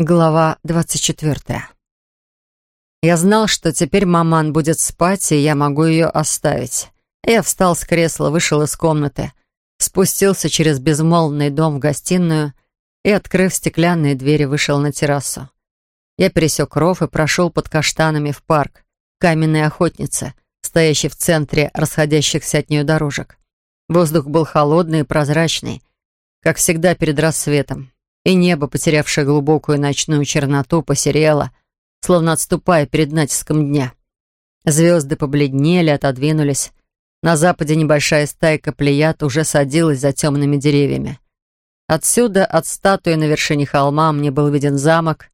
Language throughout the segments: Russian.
Глава двадцать четвертая. Я знал, что теперь маман будет спать, и я могу ее оставить. Я встал с кресла, вышел из комнаты, спустился через безмолвный дом в гостиную и, открыв стеклянные двери, вышел на террасу. Я пересек ров и прошел под каштанами в парк, каменной охотнице, стоящей в центре расходящихся от нее дорожек. Воздух был холодный и прозрачный, как всегда перед рассветом и небо, потерявшее глубокую ночную черноту, посерело, словно отступая перед натиском дня. Звезды побледнели, отодвинулись. На западе небольшая стайка плеяд уже садилась за темными деревьями. Отсюда, от статуи на вершине холма, мне был виден замок,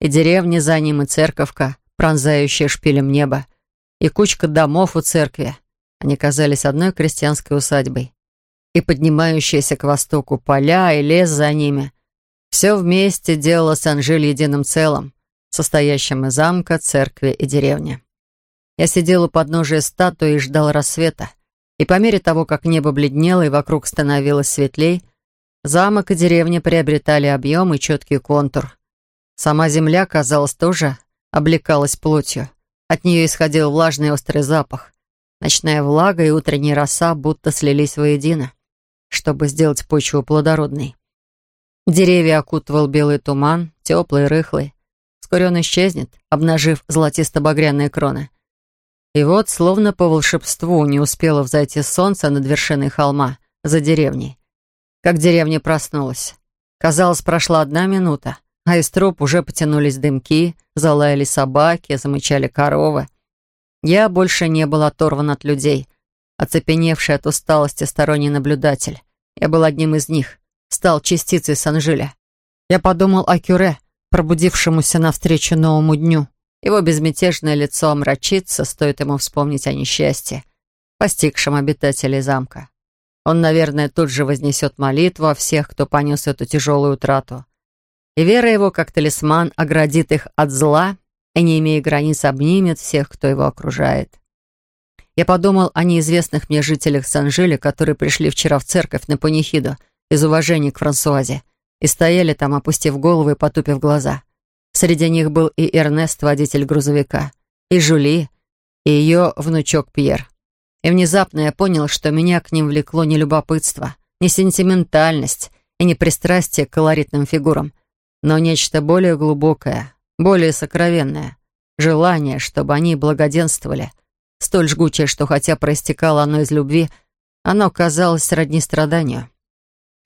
и деревня за ним, и церковка, пронзающая шпилем небо, и кучка домов у церкви. Они казались одной крестьянской усадьбой. И поднимающиеся к востоку поля, и лес за ними, все вместе делало Санжиль единым целым, состоящим из замка, церкви и деревни. Я сидел у подножия статуи и ждал рассвета. И по мере того, как небо бледнело и вокруг становилось светлей, замок и деревня приобретали объем и четкий контур. Сама земля, казалось, тоже облекалась плотью. От нее исходил влажный острый запах. Ночная влага и утренняя роса будто слились воедино, чтобы сделать почву плодородной. Деревья окутывал белый туман, теплый, рыхлый. Вскоре он исчезнет, обнажив золотисто-багряные кроны. И вот, словно по волшебству, не успело взойти солнце над вершиной холма, за деревней. Как деревня проснулась. Казалось, прошла одна минута, а из труб уже потянулись дымки, залаяли собаки, замычали коровы. Я больше не был оторван от людей, оцепеневший от усталости сторонний наблюдатель. Я был одним из них — стал частицей Санжиля. Я подумал о Кюре, пробудившемуся навстречу новому дню. Его безмятежное лицо омрачится, стоит ему вспомнить о несчастье, постигшем обитателей замка. Он, наверное, тут же вознесет молитву о всех, кто понес эту тяжелую утрату. И вера его, как талисман, оградит их от зла и, не имея границ, обнимет всех, кто его окружает. Я подумал о неизвестных мне жителях Санжиля, которые пришли вчера в церковь на панихиду — из уважения к Франсуазе, и стояли там, опустив головы и потупив глаза. Среди них был и Эрнест, водитель грузовика, и Жули, и ее внучок Пьер. И внезапно я понял, что меня к ним влекло не любопытство, не сентиментальность и не пристрастие к колоритным фигурам, но нечто более глубокое, более сокровенное. Желание, чтобы они благоденствовали, столь жгучее, что хотя проистекало оно из любви, оно казалось сродни страданию.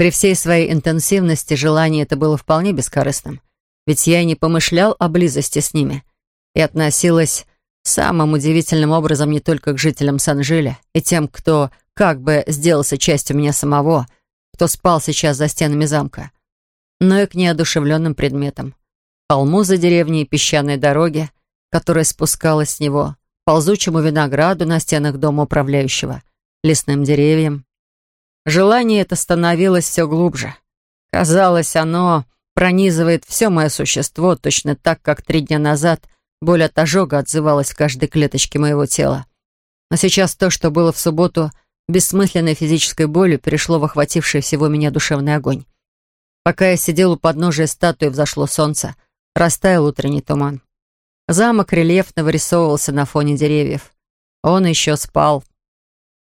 При всей своей интенсивности желание это было вполне бескорыстным, ведь я и не помышлял о близости с ними и относилась самым удивительным образом не только к жителям Санжиля и тем, кто как бы сделался частью меня самого, кто спал сейчас за стенами замка, но и к неодушевленным предметам. Холму за деревней и песчаной дороге, которая спускалась с него, ползучему винограду на стенах дома управляющего, лесным деревьям, Желание это становилось все глубже. Казалось, оно пронизывает все мое существо, точно так, как три дня назад боль от ожога отзывалась в каждой клеточке моего тела. Но сейчас то, что было в субботу бессмысленной физической болью, перешло в охвативший всего меня душевный огонь. Пока я сидел у подножия статуи, взошло солнце, растаял утренний туман. Замок рельефно вырисовывался на фоне деревьев. Он еще спал,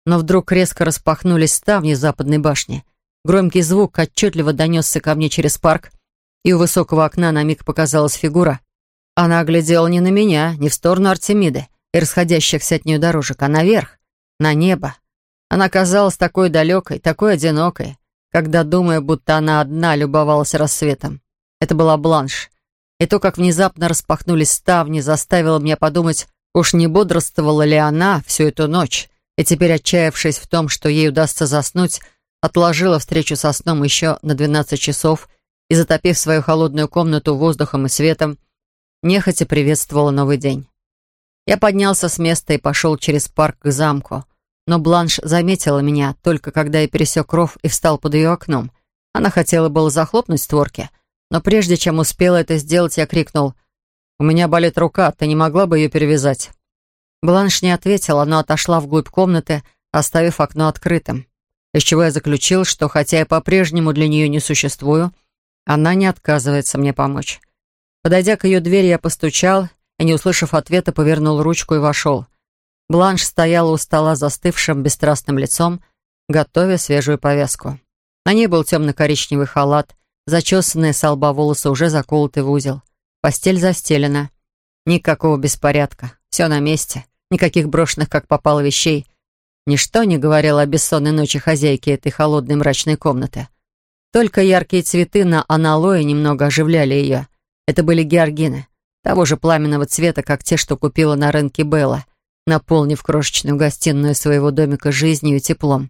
но вдруг резко распахнулись ставни западной башни. Громкий звук отчетливо донесся ко мне через парк, и у высокого окна на миг показалась фигура. Она оглядела не на меня, не в сторону Артемиды и расходящихся от нее дорожек, а наверх, на небо. Она казалась такой далекой, такой одинокой, когда, думая, будто она одна, любовалась рассветом. Это была Бланш. И то, как внезапно распахнулись ставни, заставило меня подумать, уж не бодрствовала ли она всю эту ночь и теперь, отчаявшись в том, что ей удастся заснуть, отложила встречу со сном еще на 12 часов и, затопив свою холодную комнату воздухом и светом, нехотя приветствовала новый день. Я поднялся с места и пошел через парк к замку, но Бланш заметила меня только когда я пересек ров и встал под ее окном. Она хотела было захлопнуть створки, но прежде чем успела это сделать, я крикнул «У меня болит рука, ты не могла бы ее перевязать?» Бланш не ответила, но отошла вглубь комнаты, оставив окно открытым. Из чего я заключил, что хотя я по-прежнему для нее не существую, она не отказывается мне помочь. Подойдя к ее двери, я постучал и, не услышав ответа, повернул ручку и вошел. Бланш стояла у стола застывшим бесстрастным лицом, готовя свежую повязку. На ней был темно-коричневый халат, зачесанные с лба волосы уже заколоты в узел. Постель застелена. Никакого беспорядка. Все на месте. Никаких брошенных, как попало, вещей. Ничто не говорило о бессонной ночи хозяйки этой холодной мрачной комнаты. Только яркие цветы на аналое немного оживляли ее. Это были георгины, того же пламенного цвета, как те, что купила на рынке Белла, наполнив крошечную гостиную своего домика жизнью и теплом.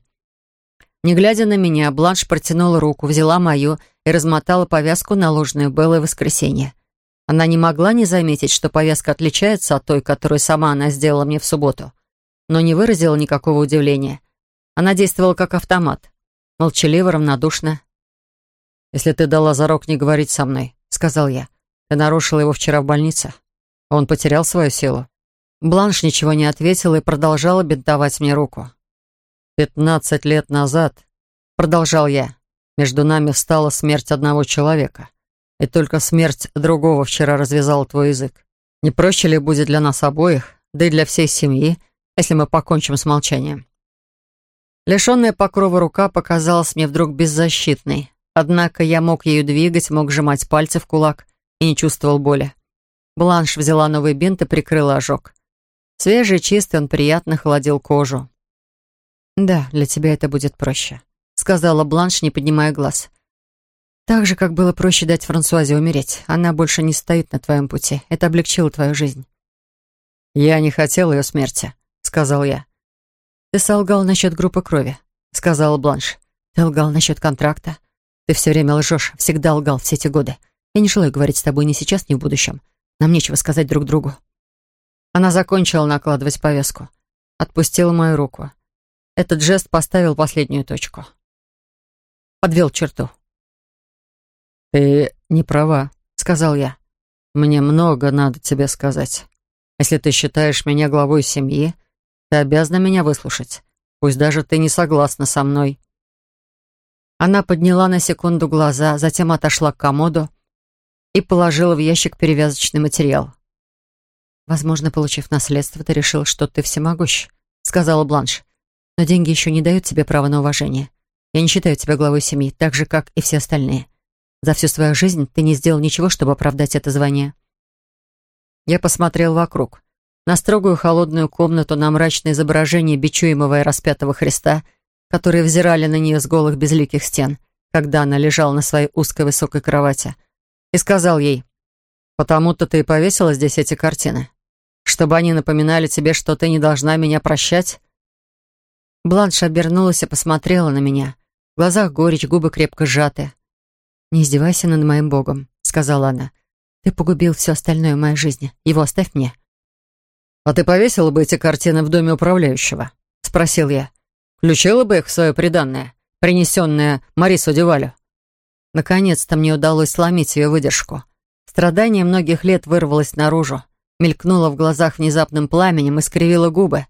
Не глядя на меня, Бланш протянула руку, взяла мою и размотала повязку, наложенную Беллой в воскресенье. Она не могла не заметить, что повязка отличается от той, которую сама она сделала мне в субботу, но не выразила никакого удивления. Она действовала как автомат, молчаливо, равнодушно. «Если ты дала зарок не говорить со мной», — сказал я, — «ты нарушила его вчера в больнице. Он потерял свою силу». Бланш ничего не ответила и продолжала бинтовать мне руку. «Пятнадцать лет назад», — продолжал я, — «между нами встала смерть одного человека, и только смерть другого вчера развязала твой язык. Не проще ли будет для нас обоих, да и для всей семьи, если мы покончим с молчанием?» Лишенная покрова рука показалась мне вдруг беззащитной, однако я мог ею двигать, мог сжимать пальцы в кулак и не чувствовал боли. Бланш взяла новый бинт и прикрыла ожог. Свежий, чистый, он приятно холодил кожу. «Да, для тебя это будет проще», — сказала Бланш, не поднимая глаз. «Так же, как было проще дать Франсуазе умереть. Она больше не стоит на твоем пути. Это облегчило твою жизнь». «Я не хотел ее смерти», — сказал я. «Ты солгал насчет группы крови», — сказала Бланш. «Ты лгал насчет контракта. Ты все время лжешь, всегда лгал все эти годы. Я не желаю говорить с тобой ни сейчас, ни в будущем. Нам нечего сказать друг другу». Она закончила накладывать повязку. Отпустила мою руку. Этот жест поставил последнюю точку. Подвел черту. «Ты не права», — сказал я. «Мне много надо тебе сказать. Если ты считаешь меня главой семьи, ты обязана меня выслушать. Пусть даже ты не согласна со мной». Она подняла на секунду глаза, затем отошла к комоду и положила в ящик перевязочный материал. «Возможно, получив наследство, ты решил, что ты всемогущ», — сказала Бланш. Но деньги еще не дают тебе права на уважение. Я не считаю тебя главой семьи, так же, как и все остальные. За всю свою жизнь ты не сделал ничего, чтобы оправдать это звание». Я посмотрел вокруг. На строгую холодную комнату, на мрачное изображение бичуемого и распятого Христа, которые взирали на нее с голых безликих стен, когда она лежала на своей узкой высокой кровати, и сказал ей, «Потому-то ты и повесила здесь эти картины, чтобы они напоминали тебе, что ты не должна меня прощать, Бланш обернулась и посмотрела на меня. В глазах горечь, губы крепко сжаты. «Не издевайся над моим богом», — сказала она. «Ты погубил все остальное в моей жизни. Его оставь мне». «А ты повесила бы эти картины в доме управляющего?» — спросил я. «Включила бы их в свое приданное, принесенное Марису Дювалю?» Наконец-то мне удалось сломить ее выдержку. Страдание многих лет вырвалось наружу, мелькнуло в глазах внезапным пламенем и скривило губы.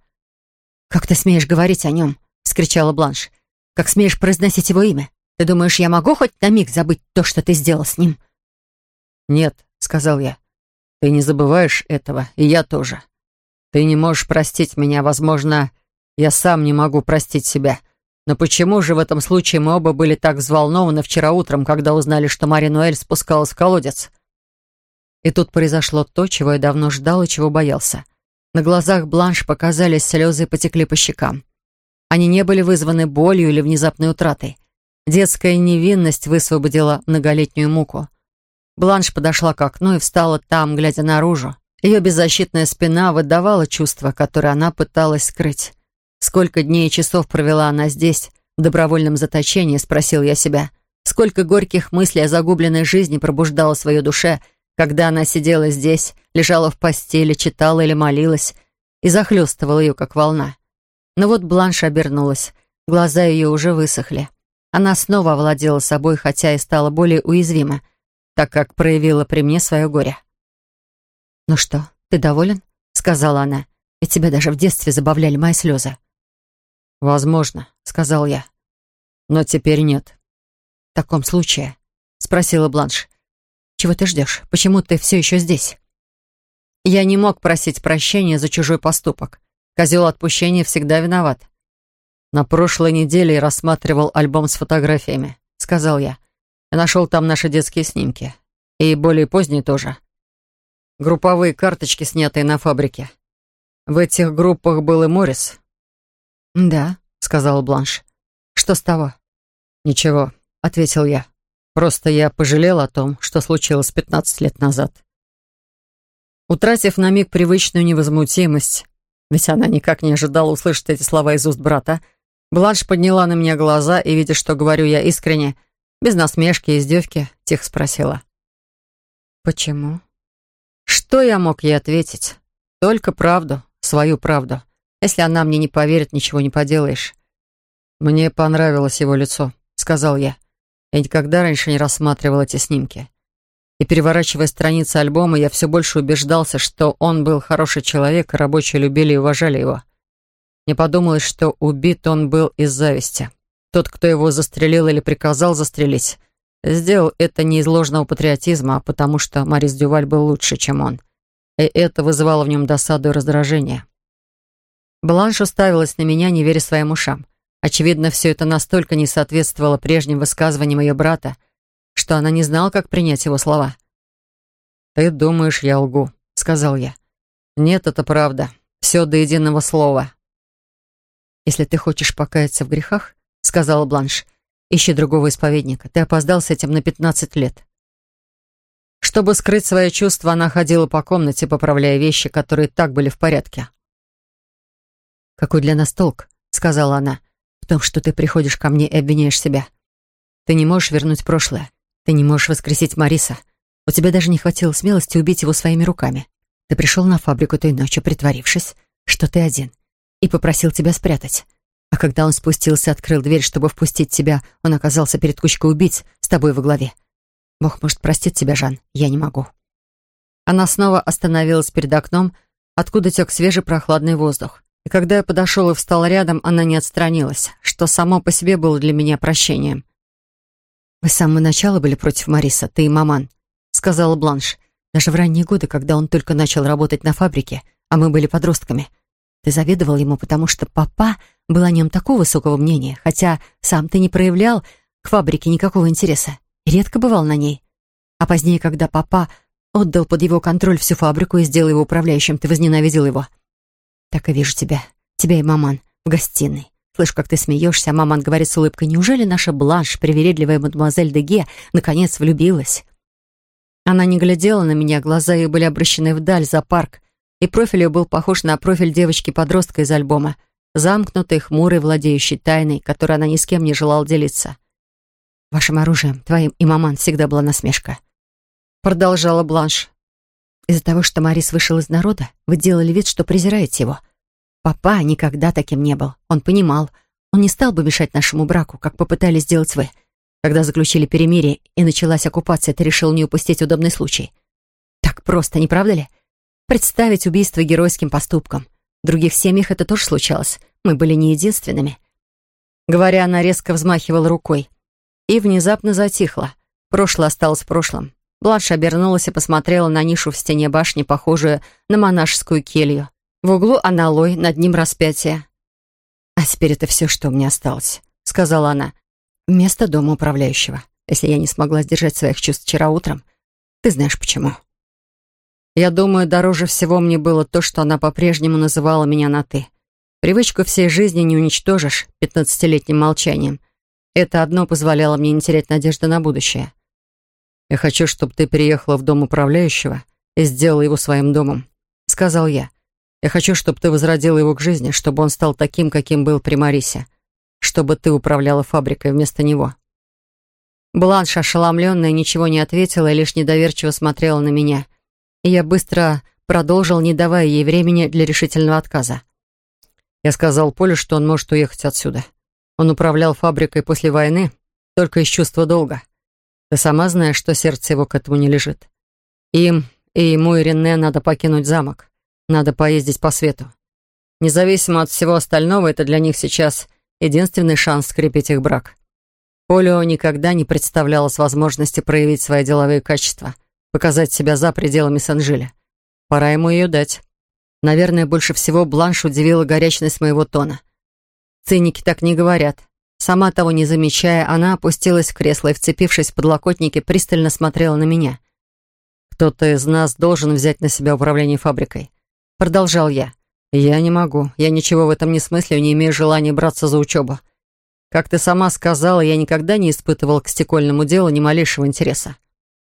«Как ты смеешь говорить о нем?» — вскричала Бланш. «Как смеешь произносить его имя? Ты думаешь, я могу хоть на миг забыть то, что ты сделал с ним?» «Нет», — сказал я. «Ты не забываешь этого, и я тоже. Ты не можешь простить меня, возможно, я сам не могу простить себя. Но почему же в этом случае мы оба были так взволнованы вчера утром, когда узнали, что Мари Нуэль спускалась в колодец?» И тут произошло то, чего я давно ждал и чего боялся. На глазах Бланш показались слезы и потекли по щекам. Они не были вызваны болью или внезапной утратой. Детская невинность высвободила многолетнюю муку. Бланш подошла к окну и встала там, глядя наружу. Ее беззащитная спина выдавала чувства, которые она пыталась скрыть. Сколько дней и часов провела она здесь, в добровольном заточении, спросил я себя. Сколько горьких мыслей о загубленной жизни пробуждала в душе — когда она сидела здесь, лежала в постели, читала или молилась и захлестывала ее, как волна. Но вот Бланш обернулась, глаза ее уже высохли. Она снова овладела собой, хотя и стала более уязвима, так как проявила при мне свое горе. «Ну что, ты доволен?» — сказала она. «И тебя даже в детстве забавляли мои слезы». «Возможно», — сказал я. «Но теперь нет». «В таком случае?» — спросила Бланш. Чего ты ждешь? Почему ты все еще здесь?» Я не мог просить прощения за чужой поступок. Козел отпущения всегда виноват. «На прошлой неделе я рассматривал альбом с фотографиями», — сказал я. «Я нашел там наши детские снимки. И более поздние тоже. Групповые карточки, снятые на фабрике. В этих группах был и Моррис». «Да», — сказал Бланш. «Что с того?» «Ничего», — ответил я. «Просто я пожалел о том, что случилось пятнадцать лет назад». Утратив на миг привычную невозмутимость, ведь она никак не ожидала услышать эти слова из уст брата, Бланш подняла на меня глаза и, видя, что говорю я искренне, без насмешки и издевки, тихо спросила. «Почему?» Что я мог ей ответить? Только правду, свою правду. Если она мне не поверит, ничего не поделаешь. «Мне понравилось его лицо», — сказал я. Я никогда раньше не рассматривал эти снимки. И переворачивая страницы альбома, я все больше убеждался, что он был хороший человек, рабочие любили и уважали его. Мне подумалось, что убит он был из зависти. Тот, кто его застрелил или приказал застрелить, сделал это не из ложного патриотизма, а потому что Марис Дюваль был лучше, чем он. И это вызывало в нем досаду и раздражение. Бланш уставилась на меня, не веря своим ушам. Очевидно, все это настолько не соответствовало прежним высказываниям ее брата, что она не знала, как принять его слова. «Ты думаешь, я лгу», — сказал я. «Нет, это правда. Все до единого слова». «Если ты хочешь покаяться в грехах», — сказала Бланш, «ищи другого исповедника. Ты опоздал с этим на пятнадцать лет». Чтобы скрыть свои чувства, она ходила по комнате, поправляя вещи, которые так были в порядке. «Какой для нас толк?» — сказала она. «В том, что ты приходишь ко мне и обвиняешь себя. Ты не можешь вернуть прошлое. Ты не можешь воскресить Мариса. У тебя даже не хватило смелости убить его своими руками. Ты пришел на фабрику той ночью, притворившись, что ты один, и попросил тебя спрятать. А когда он спустился открыл дверь, чтобы впустить тебя, он оказался перед кучкой убийц с тобой во главе. Бог может простить тебя, Жан, я не могу». Она снова остановилась перед окном, откуда тек свежий прохладный воздух. И когда я подошел и встал рядом, она не отстранилась, что само по себе было для меня прощением. «Вы с самого начала были против Мариса, ты и маман», — сказала Бланш. «Даже в ранние годы, когда он только начал работать на фабрике, а мы были подростками. Ты завидовал ему, потому что папа был о нем такого высокого мнения, хотя сам ты не проявлял к фабрике никакого интереса и редко бывал на ней. А позднее, когда папа отдал под его контроль всю фабрику и сделал его управляющим, ты возненавидел его. Так и вижу тебя, тебя и маман, в гостиной. Слышу, как ты смеешься, а маман говорит с улыбкой, неужели наша Бланш, привередливая мадемуазель Деге, наконец влюбилась? Она не глядела на меня, глаза ее были обращены вдаль, за парк, и профиль ее был похож на профиль девочки-подростка из альбома, замкнутой, хмурой, владеющей тайной, которой она ни с кем не желала делиться. «Вашим оружием, твоим и маман, всегда была насмешка», — продолжала Бланш. «Из-за того, что Марис вышел из народа, вы делали вид, что презираете его». Папа никогда таким не был. Он понимал. Он не стал бы мешать нашему браку, как попытались сделать вы. Когда заключили перемирие и началась оккупация, ты решил не упустить удобный случай. Так просто, не правда ли? Представить убийство геройским поступком. В других семьях это тоже случалось. Мы были не единственными. Говоря, она резко взмахивала рукой. И внезапно затихла. Прошлое осталось в прошлом. Бланш обернулась и посмотрела на нишу в стене башни, похожую на монашескую келью. В углу аналой, над ним распятие. «А теперь это все, что меня осталось», — сказала она. «Вместо дома управляющего, если я не смогла сдержать своих чувств вчера утром. Ты знаешь почему». Я думаю, дороже всего мне было то, что она по-прежнему называла меня на «ты». Привычку всей жизни не уничтожишь пятнадцатилетним молчанием. Это одно позволяло мне не терять надежды на будущее. «Я хочу, чтобы ты переехала в дом управляющего и сделала его своим домом», — сказал я. Я хочу, чтобы ты возродила его к жизни, чтобы он стал таким, каким был при Марисе. Чтобы ты управляла фабрикой вместо него». Бланш, ошеломленная, ничего не ответила и лишь недоверчиво смотрела на меня. И я быстро продолжил, не давая ей времени для решительного отказа. Я сказал Полю, что он может уехать отсюда. Он управлял фабрикой после войны только из чувства долга. Ты сама знаешь, что сердце его к этому не лежит. Им и ему и Рене надо покинуть замок. Надо поездить по свету. Независимо от всего остального, это для них сейчас единственный шанс скрепить их брак. Полио никогда не представлялось возможности проявить свои деловые качества, показать себя за пределами Санжиля. Пора ему ее дать. Наверное, больше всего Бланш удивила горячность моего тона. Циники так не говорят. Сама того не замечая, она опустилась в кресло и, вцепившись в подлокотники, пристально смотрела на меня. «Кто-то из нас должен взять на себя управление фабрикой», — продолжал я. «Я не могу. Я ничего в этом не смыслю, не имею желания браться за учебу. Как ты сама сказала, я никогда не испытывал к стекольному делу ни малейшего интереса.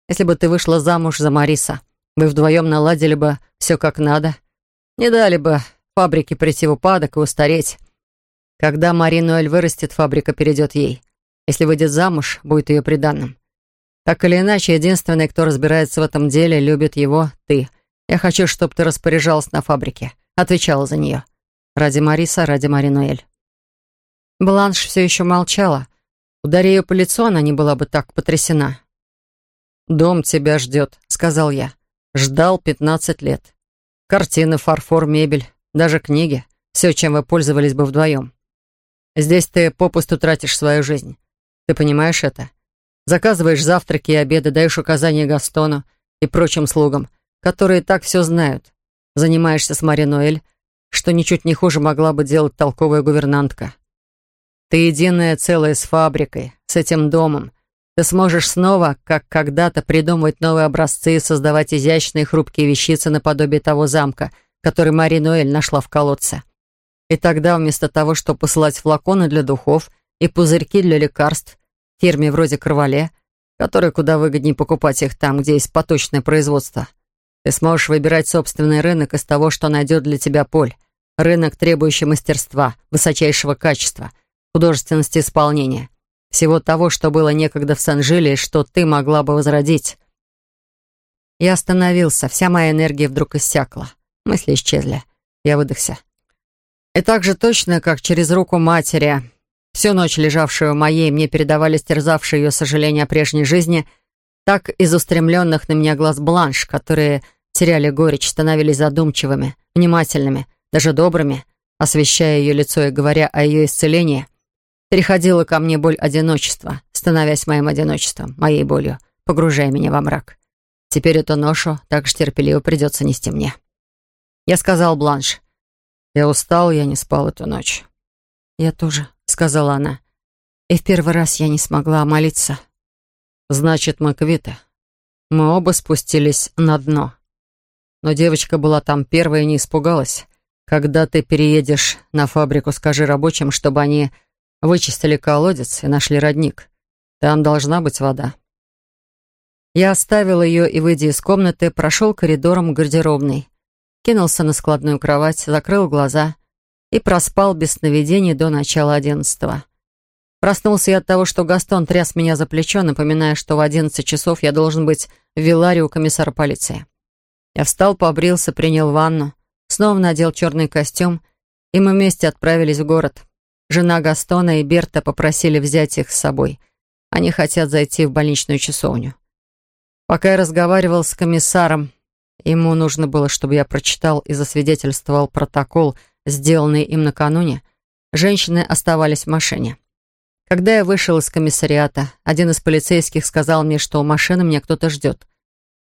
Если бы ты вышла замуж за Мариса, вы вдвоем наладили бы все как надо. Не дали бы фабрике прийти в упадок и устареть. Когда Маринуэль вырастет, фабрика перейдет ей. Если выйдет замуж, будет ее приданным. Так или иначе, единственный, кто разбирается в этом деле, любит его, ты. Я хочу, чтобы ты распоряжалась на фабрике, отвечала за нее. Ради Мариса, ради Маринуэль. Бланш все еще молчала. Ударя ее по лицу, она не была бы так потрясена. «Дом тебя ждет», — сказал я. Ждал пятнадцать лет. Картины, фарфор, мебель, даже книги. Все, чем вы пользовались бы вдвоем. Здесь ты попусту тратишь свою жизнь. Ты понимаешь это? Заказываешь завтраки и обеды, даешь указания Гастону и прочим слугам, которые так все знают. Занимаешься с Мари что ничуть не хуже могла бы делать толковая гувернантка. Ты единое целое с фабрикой, с этим домом. Ты сможешь снова, как когда-то, придумывать новые образцы и создавать изящные хрупкие вещицы наподобие того замка, который Мари Ноэль нашла в колодце. И тогда вместо того, чтобы посылать флаконы для духов и пузырьки для лекарств, фирме вроде Кровале, которой куда выгоднее покупать их там, где есть поточное производство, ты сможешь выбирать собственный рынок из того, что найдет для тебя поль. Рынок, требующий мастерства, высочайшего качества – художественности исполнения. Всего того, что было некогда в Санжиле, что ты могла бы возродить. Я остановился, вся моя энергия вдруг иссякла. Мысли исчезли. Я выдохся. И так же точно, как через руку матери, всю ночь лежавшую моей, мне передавали стерзавшие ее сожаления о прежней жизни, так из устремленных на меня глаз бланш, которые теряли горечь, становились задумчивыми, внимательными, даже добрыми, освещая ее лицо и говоря о ее исцелении, Переходила ко мне боль одиночества, становясь моим одиночеством, моей болью, погружая меня во мрак. Теперь эту ношу так же терпеливо придется нести мне. Я сказал Бланш. «Я устал, я не спал эту ночь». «Я тоже», — сказала она. «И в первый раз я не смогла молиться». «Значит, мы квиты. Мы оба спустились на дно. Но девочка была там первая и не испугалась. Когда ты переедешь на фабрику, скажи рабочим, чтобы они Вычистили колодец и нашли родник. Там должна быть вода. Я оставил ее и, выйдя из комнаты, прошел коридором гардеробной. Кинулся на складную кровать, закрыл глаза и проспал без сновидений до начала одиннадцатого. Проснулся я от того, что Гастон тряс меня за плечо, напоминая, что в одиннадцать часов я должен быть в вилларе у комиссара полиции. Я встал, побрился, принял ванну, снова надел черный костюм, и мы вместе отправились в город. Жена Гастона и Берта попросили взять их с собой. Они хотят зайти в больничную часовню. Пока я разговаривал с комиссаром, ему нужно было, чтобы я прочитал и засвидетельствовал протокол, сделанный им накануне, женщины оставались в машине. Когда я вышел из комиссариата, один из полицейских сказал мне, что у машины меня кто-то ждет.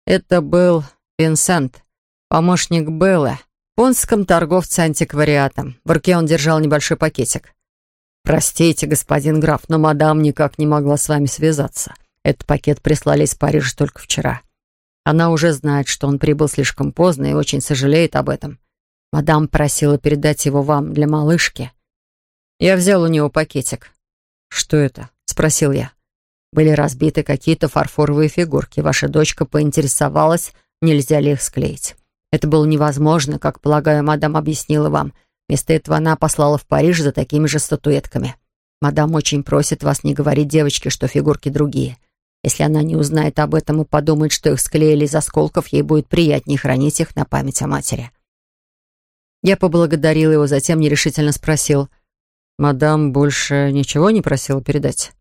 Это был Винсент, помощник Беллы, понском торговце антиквариатом. В руке он держал небольшой пакетик. «Простите, господин граф, но мадам никак не могла с вами связаться. Этот пакет прислали из Парижа только вчера. Она уже знает, что он прибыл слишком поздно и очень сожалеет об этом. Мадам просила передать его вам для малышки. Я взял у него пакетик. «Что это?» — спросил я. «Были разбиты какие-то фарфоровые фигурки. Ваша дочка поинтересовалась, нельзя ли их склеить. Это было невозможно, как, полагаю, мадам объяснила вам». Вместо этого она послала в Париж за такими же статуэтками. Мадам очень просит вас не говорить девочке, что фигурки другие. Если она не узнает об этом и подумает, что их склеили из осколков, ей будет приятнее хранить их на память о матери. Я поблагодарил его, затем нерешительно спросил. «Мадам больше ничего не просила передать?»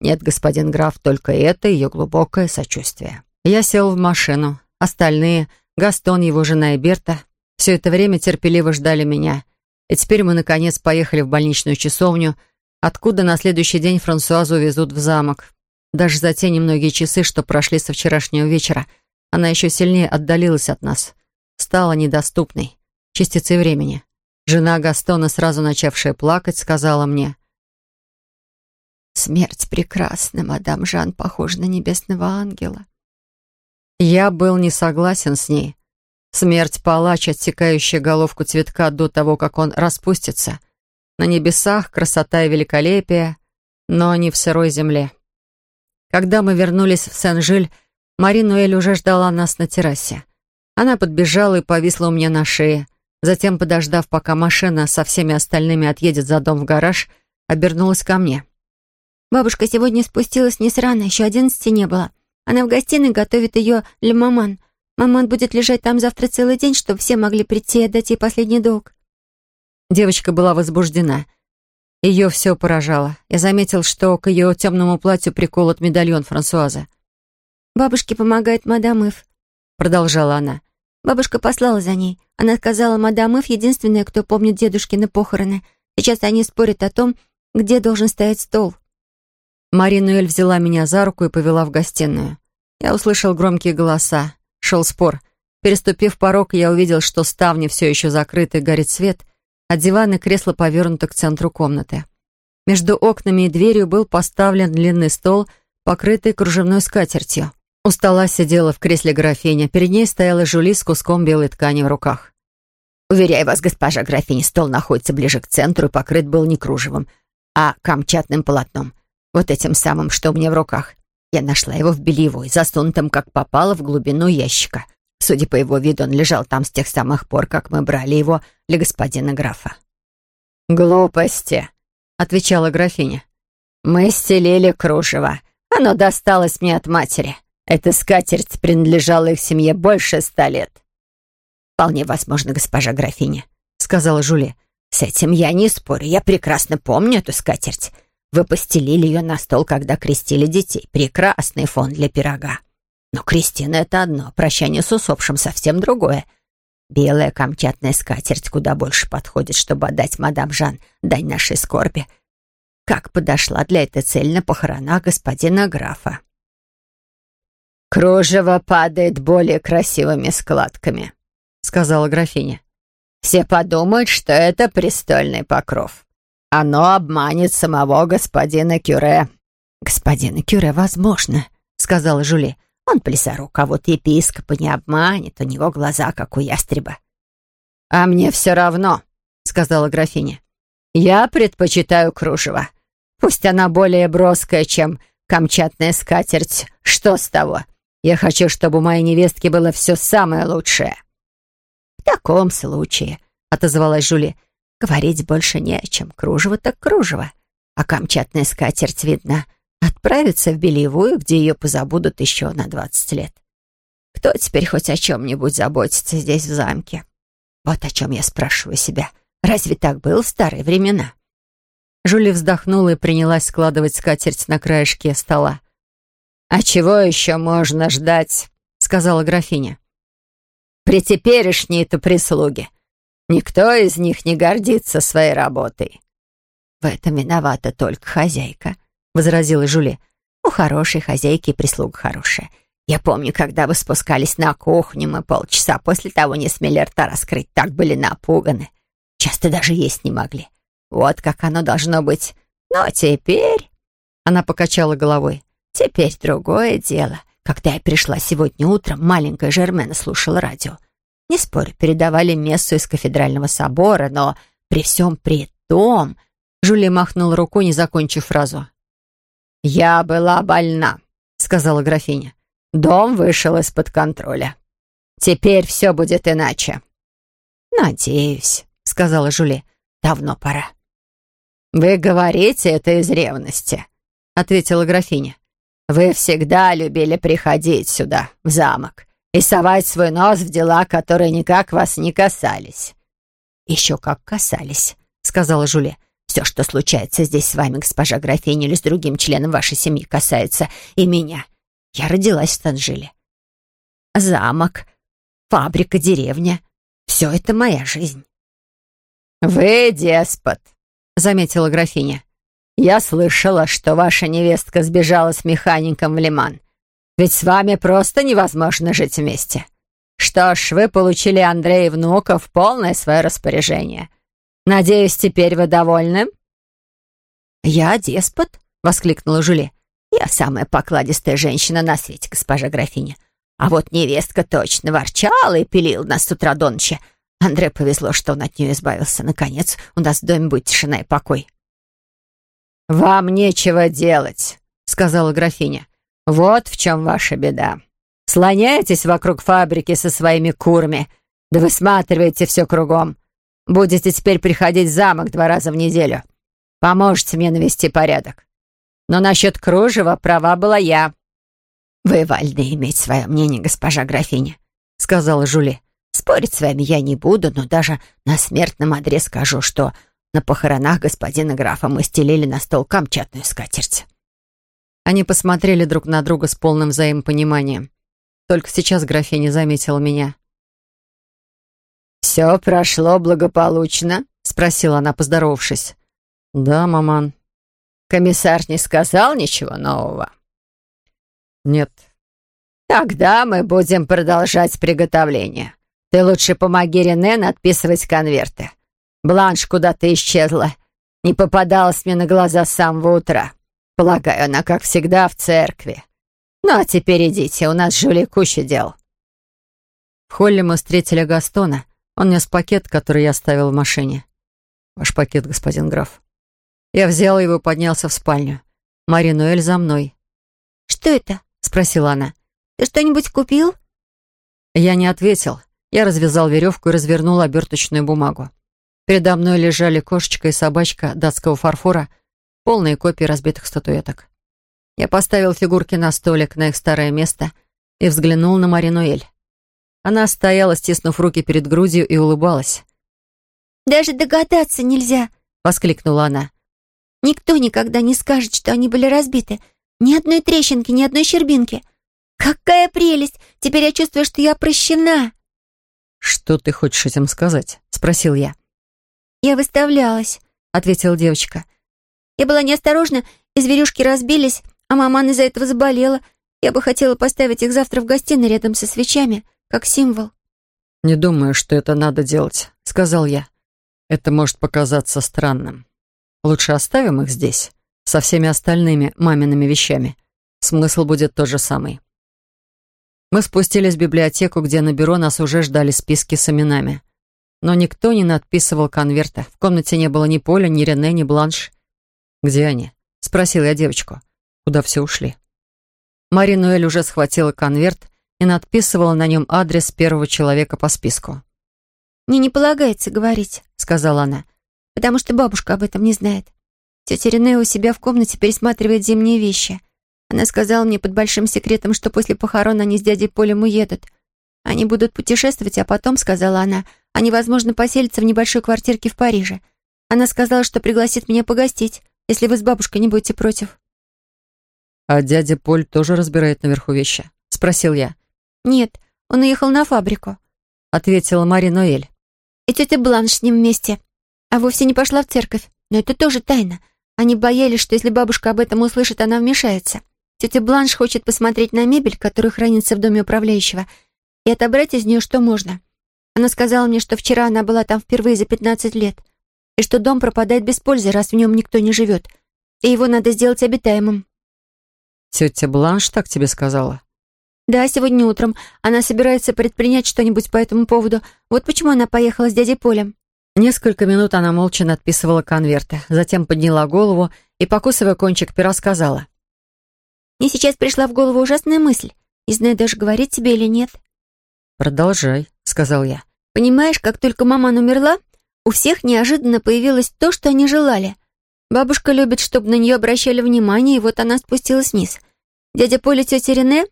«Нет, господин граф, только это ее глубокое сочувствие». Я сел в машину. Остальные, Гастон, его жена и Берта, все это время терпеливо ждали меня — и теперь мы, наконец, поехали в больничную часовню, откуда на следующий день Франсуазу везут в замок. Даже за те немногие часы, что прошли со вчерашнего вечера, она еще сильнее отдалилась от нас, стала недоступной, частицей времени. Жена Гастона, сразу начавшая плакать, сказала мне, «Смерть прекрасна, мадам Жан, похожа на небесного ангела». Я был не согласен с ней. Смерть палач, отсекающая головку цветка до того, как он распустится. На небесах красота и великолепие, но не в сырой земле. Когда мы вернулись в Сен-Жиль, Мари Нуэль уже ждала нас на террасе. Она подбежала и повисла у меня на шее. Затем, подождав, пока машина со всеми остальными отъедет за дом в гараж, обернулась ко мне. «Бабушка сегодня спустилась не срано, еще одиннадцати не было. Она в гостиной готовит ее для Маман будет лежать там завтра целый день, чтобы все могли прийти и отдать ей последний долг». Девочка была возбуждена. Ее все поражало. Я заметил, что к ее темному платью приколот медальон Франсуаза. «Бабушке помогает мадам Ив», — продолжала она. «Бабушка послала за ней. Она сказала, мадам Ив единственная, кто помнит дедушкины похороны. Сейчас они спорят о том, где должен стоять стол». Маринуэль взяла меня за руку и повела в гостиную. Я услышал громкие голоса. Шел спор. Переступив порог, я увидел, что ставни все еще закрыты, горит свет, а диван и кресло повернуты к центру комнаты. Между окнами и дверью был поставлен длинный стол, покрытый кружевной скатертью. У стола сидела в кресле графиня, перед ней стояла Жули с куском белой ткани в руках. «Уверяю вас, госпожа графиня, стол находится ближе к центру и покрыт был не кружевом, а камчатным полотном. Вот этим самым, что у меня в руках. Я нашла его в бельевой, засунутом, как попало, в глубину ящика. Судя по его виду, он лежал там с тех самых пор, как мы брали его для господина графа. «Глупости», — отвечала графиня. «Мы стелили кружево. Оно досталось мне от матери. Эта скатерть принадлежала их семье больше ста лет». «Вполне возможно, госпожа графиня», — сказала Жюли. «С этим я не спорю. Я прекрасно помню эту скатерть. Вы постелили ее на стол, когда крестили детей. Прекрасный фон для пирога. Но Кристина — это одно, прощание с усопшим совсем другое. Белая камчатная скатерть куда больше подходит, чтобы отдать мадам Жан дань нашей скорби. Как подошла для этой цели на похоронах господина графа. «Кружево падает более красивыми складками», — сказала графиня. «Все подумают, что это престольный покров». Оно обманет самого господина Кюре». «Господина Кюре, возможно», — сказала Жули. «Он близорук, а вот епископа не обманет, у него глаза, как у ястреба». «А мне все равно», — сказала графиня. «Я предпочитаю кружево. Пусть она более броская, чем камчатная скатерть. Что с того? Я хочу, чтобы у моей невестки было все самое лучшее». «В таком случае», — отозвалась Жули, Говорить больше не о чем. Кружево так кружево. А камчатная скатерть, видно, отправится в Белевую, где ее позабудут еще на двадцать лет. Кто теперь хоть о чем-нибудь заботится здесь, в замке? Вот о чем я спрашиваю себя. Разве так было в старые времена? Жюли вздохнула и принялась складывать скатерть на краешке стола. «А чего еще можно ждать?» — сказала графиня. «При теперешней-то прислуге Никто из них не гордится своей работой». «В этом виновата только хозяйка», — возразила Жюли. «У хорошей хозяйки прислуга хорошая. Я помню, когда вы спускались на кухню, мы полчаса после того не смели рта раскрыть, так были напуганы. Часто даже есть не могли. Вот как оно должно быть. Но теперь...» Она покачала головой. «Теперь другое дело. Когда я пришла сегодня утром, маленькая Жермена слушала радио. Не спорю, передавали мессу из кафедрального собора, но при всем при том... Жюли махнул рукой, не закончив фразу. «Я была больна», — сказала графиня. «Дом вышел из-под контроля. Теперь все будет иначе». «Надеюсь», — сказала Жюли. «Давно пора». «Вы говорите это из ревности», — ответила графиня. «Вы всегда любили приходить сюда, в замок и совать свой нос в дела, которые никак вас не касались». «Еще как касались», — сказала Жюле. «Все, что случается здесь с вами, госпожа графиня, или с другим членом вашей семьи, касается и меня. Я родилась в Танжиле. Замок, фабрика, деревня — все это моя жизнь». «Вы деспот», — заметила графиня. «Я слышала, что ваша невестка сбежала с механиком в Лиман. Ведь с вами просто невозможно жить вместе. Что ж, вы получили Андрея внука в полное свое распоряжение. Надеюсь, теперь вы довольны?» «Я деспот?» — воскликнула Жюли. «Я самая покладистая женщина на свете, госпожа графиня. А вот невестка точно ворчала и пилила нас с утра до ночи. Андре повезло, что он от нее избавился. Наконец, у нас в доме будет тишина и покой». «Вам нечего делать», — сказала графиня. «Вот в чем ваша беда. Слоняетесь вокруг фабрики со своими курами, да высматриваете все кругом. Будете теперь приходить в замок два раза в неделю. Поможете мне навести порядок. Но насчет кружева права была я». «Вы вольны иметь свое мнение, госпожа графиня», — сказала Жули. «Спорить с вами я не буду, но даже на смертном одре скажу, что на похоронах господина графа мы стелили на стол камчатную скатерть». Они посмотрели друг на друга с полным взаимопониманием. Только сейчас графиня заметила меня. «Все прошло благополучно?» — спросила она, поздоровавшись. «Да, маман». «Комиссар не сказал ничего нового?» «Нет». «Тогда мы будем продолжать приготовление. Ты лучше помоги Рене надписывать конверты. Бланш куда-то исчезла. Не попадалась мне на глаза с самого утра. Полагаю, она, как всегда, в церкви. Ну, а теперь идите, у нас Жюли куча дел». В холле мы встретили Гастона. Он нес пакет, который я оставил в машине. «Ваш пакет, господин граф». Я взял его и поднялся в спальню. Мари Ноэль за мной. «Что это?» — спросила она. «Ты что-нибудь купил?» Я не ответил. Я развязал веревку и развернул оберточную бумагу. Передо мной лежали кошечка и собачка датского фарфора, полные копии разбитых статуэток. Я поставил фигурки на столик на их старое место и взглянул на Маринуэль. Она стояла, стиснув руки перед грудью и улыбалась. «Даже догадаться нельзя!» — воскликнула она. «Никто никогда не скажет, что они были разбиты. Ни одной трещинки, ни одной щербинки. Какая прелесть! Теперь я чувствую, что я прощена!» «Что ты хочешь этим сказать?» — спросил я. «Я выставлялась», — ответила девочка. «Я была неосторожна, и зверюшки разбились, а маман из-за этого заболела. Я бы хотела поставить их завтра в гостиной рядом со свечами, как символ». «Не думаю, что это надо делать», — сказал я. «Это может показаться странным. Лучше оставим их здесь, со всеми остальными мамиными вещами. Смысл будет тот же самый». Мы спустились в библиотеку, где на бюро нас уже ждали списки с именами. Но никто не надписывал конверта. В комнате не было ни Поля, ни Рене, ни Бланш. «Где они?» — спросил я девочку куда все ушли. Мари Нуэль уже схватила конверт и надписывала на нем адрес первого человека по списку. «Мне не полагается говорить», — сказала она, «потому что бабушка об этом не знает. Тетя Рене у себя в комнате пересматривает зимние вещи. Она сказала мне под большим секретом, что после похорон они с дядей Полем уедут. Они будут путешествовать, а потом, сказала она, они, возможно, поселятся в небольшой квартирке в Париже. Она сказала, что пригласит меня погостить, если вы с бабушкой не будете против. «А дядя Поль тоже разбирает наверху вещи?» — спросил я. «Нет, он уехал на фабрику», — ответила Мари Ноэль. «И тетя Бланш с ним вместе. А вовсе не пошла в церковь. Но это тоже тайна. Они боялись, что если бабушка об этом услышит, она вмешается. Тетя Бланш хочет посмотреть на мебель, которая хранится в доме управляющего, и отобрать из нее что можно. Она сказала мне, что вчера она была там впервые за 15 лет, и что дом пропадает без пользы, раз в нем никто не живет, и его надо сделать обитаемым. Тетя Бланш так тебе сказала? Да, сегодня утром. Она собирается предпринять что-нибудь по этому поводу. Вот почему она поехала с дядей Полем. Несколько минут она молча надписывала конверты, затем подняла голову и, покусывая кончик пера, сказала. «Мне сейчас пришла в голову ужасная мысль. Не знаю даже, говорить тебе или нет». «Продолжай», — сказал я. «Понимаешь, как только мама умерла, у всех неожиданно появилось то, что они желали. Бабушка любит, чтобы на нее обращали внимание, и вот она спустилась вниз. Дядя Поля и тетя Рене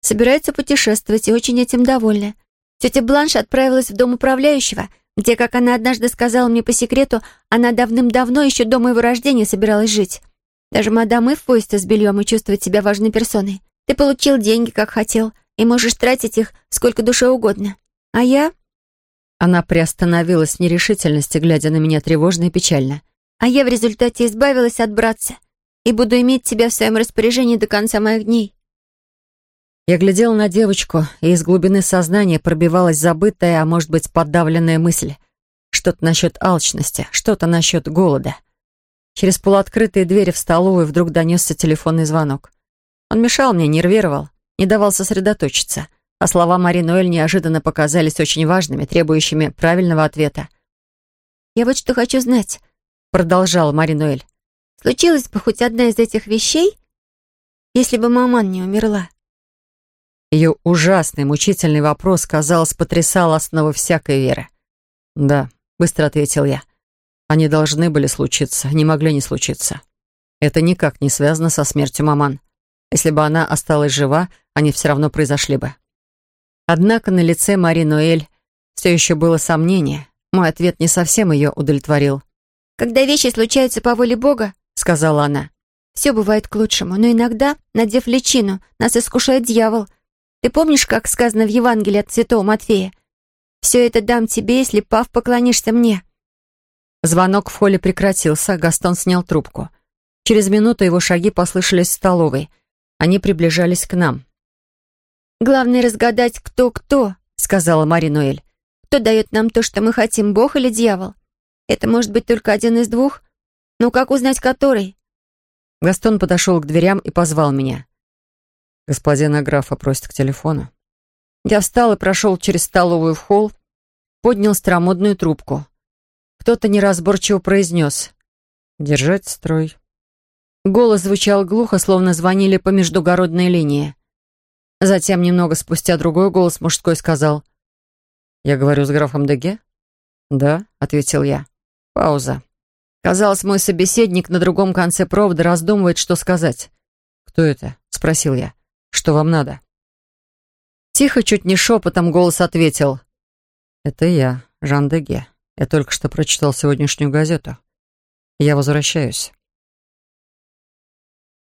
собираются путешествовать и очень этим довольны. Тетя Бланш отправилась в дом управляющего, где, как она однажды сказала мне по секрету, она давным-давно, еще до моего рождения, собиралась жить. Даже мадам Ив возится с бельем и чувствует себя важной персоной. Ты получил деньги, как хотел, и можешь тратить их сколько душе угодно. А я...» Она приостановилась в нерешительности, глядя на меня тревожно и печально. А я в результате избавилась от братца и буду иметь тебя в своем распоряжении до конца моих дней. Я глядела на девочку, и из глубины сознания пробивалась забытая, а может быть, подавленная мысль. Что-то насчет алчности, что-то насчет голода. Через полуоткрытые двери в столовую вдруг донесся телефонный звонок. Он мешал мне, нервировал, не давал сосредоточиться, а слова Мари Ноэль неожиданно показались очень важными, требующими правильного ответа. «Я вот что хочу знать», — продолжала Мари Ноэль. «Случилась бы хоть одна из этих вещей, если бы маман не умерла?» Ее ужасный, мучительный вопрос, казалось, потрясал основу всякой веры. «Да», — быстро ответил я. «Они должны были случиться, не могли не случиться. Это никак не связано со смертью маман. Если бы она осталась жива, они все равно произошли бы». Однако на лице Мари Ноэль все еще было сомнение. Мой ответ не совсем ее удовлетворил. «Когда вещи случаются по воле Бога», — сказала она, — «все бывает к лучшему, но иногда, надев личину, нас искушает дьявол, ты помнишь, как сказано в Евангелии от святого Матфея? «Все это дам тебе, если, пав, поклонишься мне». Звонок в холле прекратился, Гастон снял трубку. Через минуту его шаги послышались в столовой. Они приближались к нам. «Главное разгадать, кто кто», — сказала Мари Ноэль. «Кто дает нам то, что мы хотим, Бог или дьявол? Это может быть только один из двух. Ну как узнать, который?» Гастон подошел к дверям и позвал меня. Господина графа просит к телефону. Я встал и прошел через столовую в холл, поднял старомодную трубку. Кто-то неразборчиво произнес «Держать строй». Голос звучал глухо, словно звонили по междугородной линии. Затем, немного спустя, другой голос мужской сказал «Я говорю с графом Деге?» «Да», — ответил я. Пауза. Казалось, мой собеседник на другом конце провода раздумывает, что сказать. «Кто это?» — спросил я. Что вам надо?» Тихо, чуть не шепотом, голос ответил. «Это я, Жан Деге. Я только что прочитал сегодняшнюю газету. Я возвращаюсь».